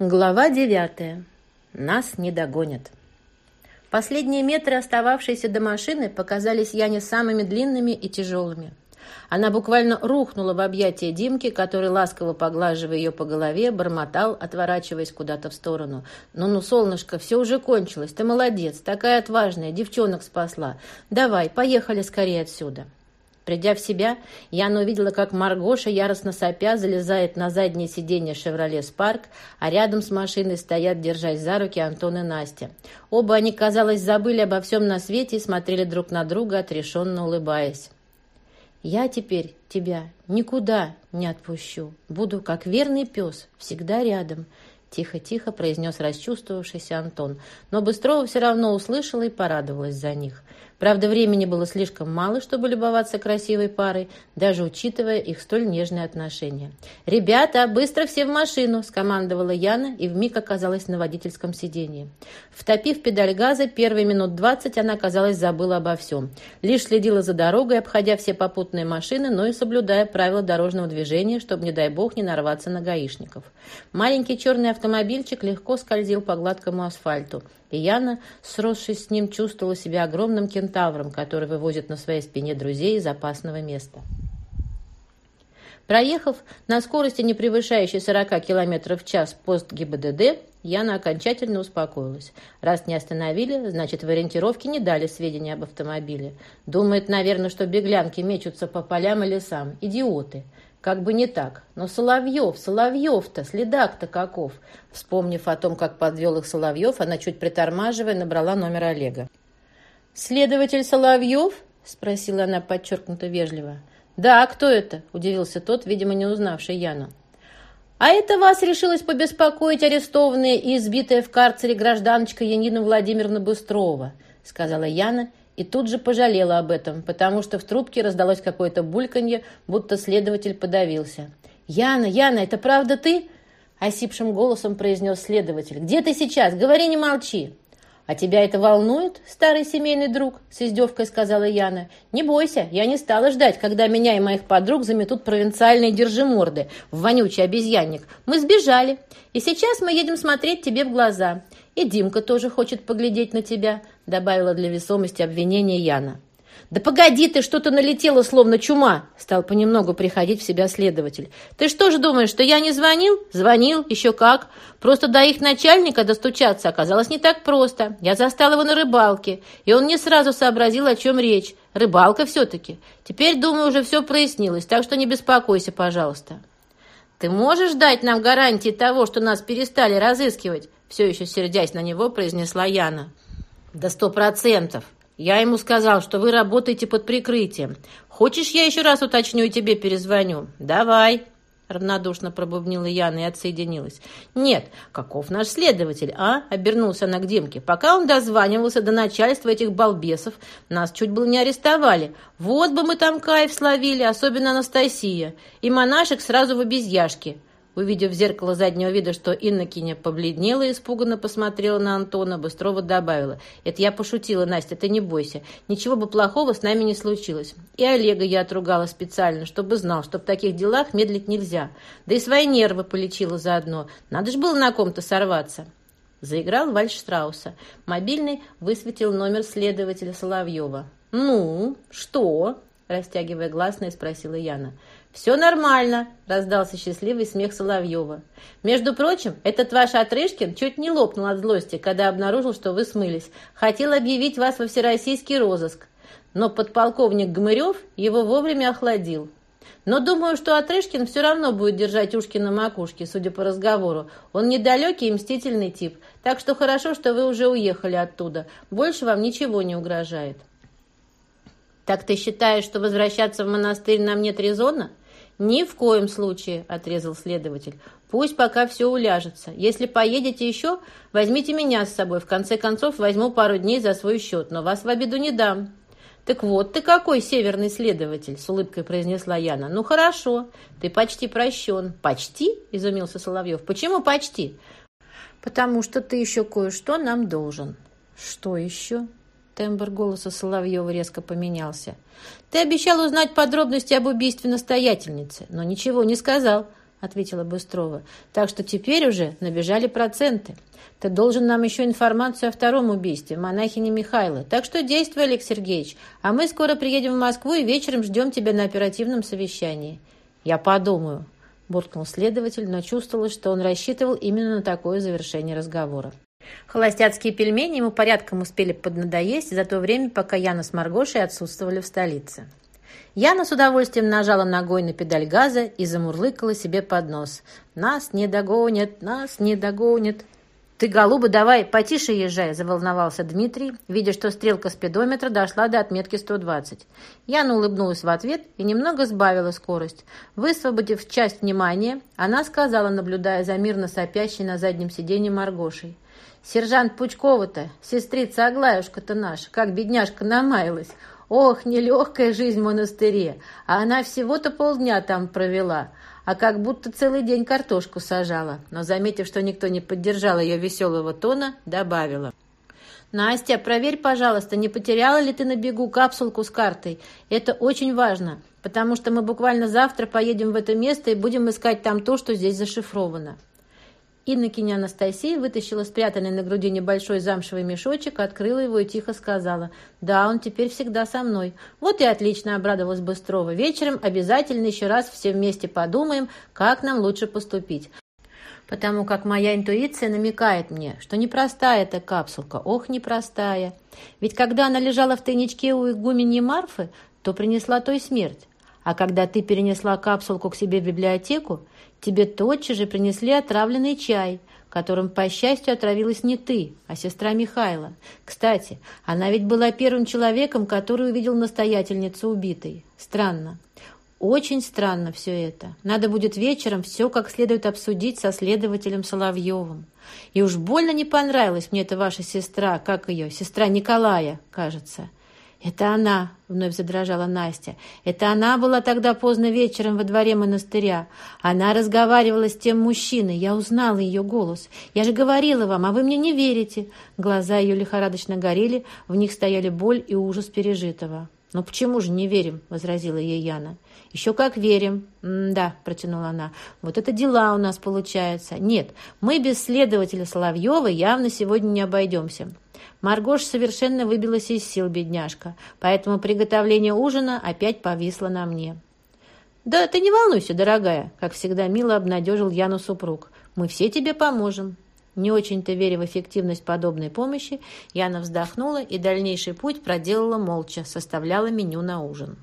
Глава девятая. Нас не догонят. Последние метры, остававшиеся до машины, показались Яне самыми длинными и тяжелыми. Она буквально рухнула в объятия Димки, который, ласково поглаживая ее по голове, бормотал, отворачиваясь куда-то в сторону. «Ну-ну, солнышко, все уже кончилось. Ты молодец, такая отважная, девчонок спасла. Давай, поехали скорее отсюда». Придя в себя, Яна увидела, как Маргоша, яростно сопя, залезает на заднее сиденье «Шевроле Спарк», а рядом с машиной стоят, держась за руки, Антон и Настя. Оба они, казалось, забыли обо всем на свете и смотрели друг на друга, отрешенно улыбаясь. «Я теперь тебя никуда не отпущу. Буду, как верный пес, всегда рядом», Тихо-тихо произнес расчувствовавшийся Антон, но Быстрова все равно услышала и порадовалась за них. Правда, времени было слишком мало, чтобы любоваться красивой парой, даже учитывая их столь нежные отношения. «Ребята, быстро все в машину!» – скомандовала Яна и вмиг оказалась на водительском сидении. Втопив педаль газа, первые минут двадцать она, казалось, забыла обо всем. Лишь следила за дорогой, обходя все попутные машины, но и соблюдая правила дорожного движения, чтобы, не дай бог, не нарваться на гаишников. Маленький черный автомобильчик легко скользил по гладкому асфальту – и Яна, сросшись с ним, чувствовала себя огромным кентавром, который вывозит на своей спине друзей из опасного места. Проехав на скорости, не превышающей 40 км в час пост ГИБДД, Яна окончательно успокоилась. Раз не остановили, значит, в ориентировке не дали сведения об автомобиле. Думает, наверное, что беглянки мечутся по полям и лесам. Идиоты. Как бы не так. Но Соловьев, Соловьев-то, следак-то каков. Вспомнив о том, как подвел их Соловьев, она, чуть притормаживая, набрала номер Олега. «Следователь Соловьев?» – спросила она подчеркнуто вежливо. «Да, кто это?» – удивился тот, видимо, не узнавший Яну. «А это вас решилась побеспокоить арестованная и избитая в карцере гражданочка Янина Владимировна Быстрова», – сказала Яна и тут же пожалела об этом, потому что в трубке раздалось какое-то бульканье, будто следователь подавился. «Яна, Яна, это правда ты?» — осипшим голосом произнес следователь. «Где ты сейчас? Говори, не молчи!» «А тебя это волнует, старый семейный друг?» — с издевкой сказала Яна. «Не бойся, я не стала ждать, когда меня и моих подруг заметут провинциальные держиморды в вонючий обезьянник. Мы сбежали, и сейчас мы едем смотреть тебе в глаза. И Димка тоже хочет поглядеть на тебя», — добавила для весомости обвинения Яна. «Да погоди ты, что-то налетело, словно чума!» Стал понемногу приходить в себя следователь. «Ты что же думаешь, что я не звонил?» «Звонил, еще как. Просто до их начальника достучаться оказалось не так просто. Я застал его на рыбалке, и он не сразу сообразил, о чем речь. Рыбалка все-таки. Теперь, думаю, уже все прояснилось, так что не беспокойся, пожалуйста». «Ты можешь дать нам гарантии того, что нас перестали разыскивать?» Все еще сердясь на него, произнесла Яна. «Да сто процентов. Я ему сказал, что вы работаете под прикрытием. Хочешь, я еще раз уточню и тебе перезвоню? Давай!» Равнодушно пробубнила Яна и отсоединилась. «Нет, каков наш следователь, а?» Обернулся она к Димке. «Пока он дозванивался до начальства этих балбесов, нас чуть было не арестовали. Вот бы мы там кайф словили, особенно Анастасия. И монашек сразу в обезьяшке. Увидев в зеркало заднего вида, что Иннокеня побледнела и испуганно посмотрела на Антона, Быстрова добавила. «Это я пошутила, Настя, ты не бойся. Ничего бы плохого с нами не случилось. И Олега я отругала специально, чтобы знал, что в таких делах медлить нельзя. Да и свои нервы полечила заодно. Надо же было на ком-то сорваться». Заиграл вальс Штрауса. Мобильный высветил номер следователя Соловьева. «Ну, что?» – растягивая гласные, спросила Яна. «Все нормально», — раздался счастливый смех Соловьева. «Между прочим, этот ваш Отрышкин чуть не лопнул от злости, когда обнаружил, что вы смылись. Хотел объявить вас во всероссийский розыск. Но подполковник Гмырев его вовремя охладил. Но думаю, что Отрышкин все равно будет держать ушки на макушке, судя по разговору. Он недалекий и мстительный тип, так что хорошо, что вы уже уехали оттуда. Больше вам ничего не угрожает». «Так ты считаешь, что возвращаться в монастырь нам нет резона?» «Ни в коем случае», — отрезал следователь. «Пусть пока все уляжется. Если поедете еще, возьмите меня с собой. В конце концов, возьму пару дней за свой счет, но вас в обиду не дам». «Так вот ты какой северный следователь!» — с улыбкой произнесла Яна. «Ну хорошо, ты почти прощен». «Почти?» — изумился Соловьев. «Почему почти?» «Потому что ты еще кое-что нам должен». «Что еще?» Тембр голоса Соловьева резко поменялся. «Ты обещал узнать подробности об убийстве настоятельницы, но ничего не сказал. — ответила Быстрова. «Так что теперь уже набежали проценты. Ты должен нам еще информацию о втором убийстве, монахини Михайло. Так что действуй, Олег Сергеевич, а мы скоро приедем в Москву и вечером ждем тебя на оперативном совещании». «Я подумаю», — буркнул следователь, но чувствовалось, что он рассчитывал именно на такое завершение разговора. Холостяцкие пельмени ему порядком успели поднадоесть за то время, пока Яна с Маргошей отсутствовали в столице. Яна с удовольствием нажала ногой на педаль газа и замурлыкала себе под нос. «Нас не догонят, нас не догонят». «Ты, голуба, давай потише езжай», – заволновался Дмитрий, видя, что стрелка спидометра дошла до отметки 120. Яна улыбнулась в ответ и немного сбавила скорость. Высвободив часть внимания, она сказала, наблюдая за мирно сопящей на заднем сиденье Маргошей. «Сержант Пучкова-то, сестрица Аглаюшка-то наша, как бедняжка намаялась. Ох, нелегкая жизнь в монастыре, а она всего-то полдня там провела, а как будто целый день картошку сажала. Но, заметив, что никто не поддержал ее веселого тона, добавила. «Настя, проверь, пожалуйста, не потеряла ли ты на бегу капсулку с картой? Это очень важно, потому что мы буквально завтра поедем в это место и будем искать там то, что здесь зашифровано». Иннокеня Анастасия вытащила спрятанный на груди небольшой замшевый мешочек, открыла его и тихо сказала, «Да, он теперь всегда со мной». «Вот и отлично», — обрадовалась Быстрова. «Вечером обязательно еще раз все вместе подумаем, как нам лучше поступить» потому как моя интуиция намекает мне, что непростая эта капсулка, ох, непростая. Ведь когда она лежала в тайничке у игуменьи Марфы, то принесла той смерть. А когда ты перенесла капсулку к себе в библиотеку, тебе тотчас же принесли отравленный чай, которым, по счастью, отравилась не ты, а сестра Михайла. Кстати, она ведь была первым человеком, который увидел настоятельницу убитой. Странно. Очень странно все это. Надо будет вечером все как следует обсудить со следователем Соловьевым. И уж больно не понравилась мне эта ваша сестра, как ее, сестра Николая, кажется. «Это она!» — вновь задрожала Настя. «Это она была тогда поздно вечером во дворе монастыря. Она разговаривала с тем мужчиной. Я узнала ее голос. Я же говорила вам, а вы мне не верите!» Глаза ее лихорадочно горели, в них стояли боль и ужас пережитого. «Ну почему же не верим?» — возразила ей Яна. «Еще как верим!» «Да», — протянула она. «Вот это дела у нас получается. Нет, мы без следователя Соловьева явно сегодня не обойдемся. Маргош совершенно выбилась из сил, бедняжка, поэтому приготовление ужина опять повисло на мне. «Да ты не волнуйся, дорогая», — как всегда мило обнадежил Яну супруг. «Мы все тебе поможем». Не очень-то веря в эффективность подобной помощи, Яна вздохнула и дальнейший путь проделала молча, составляла меню на ужин.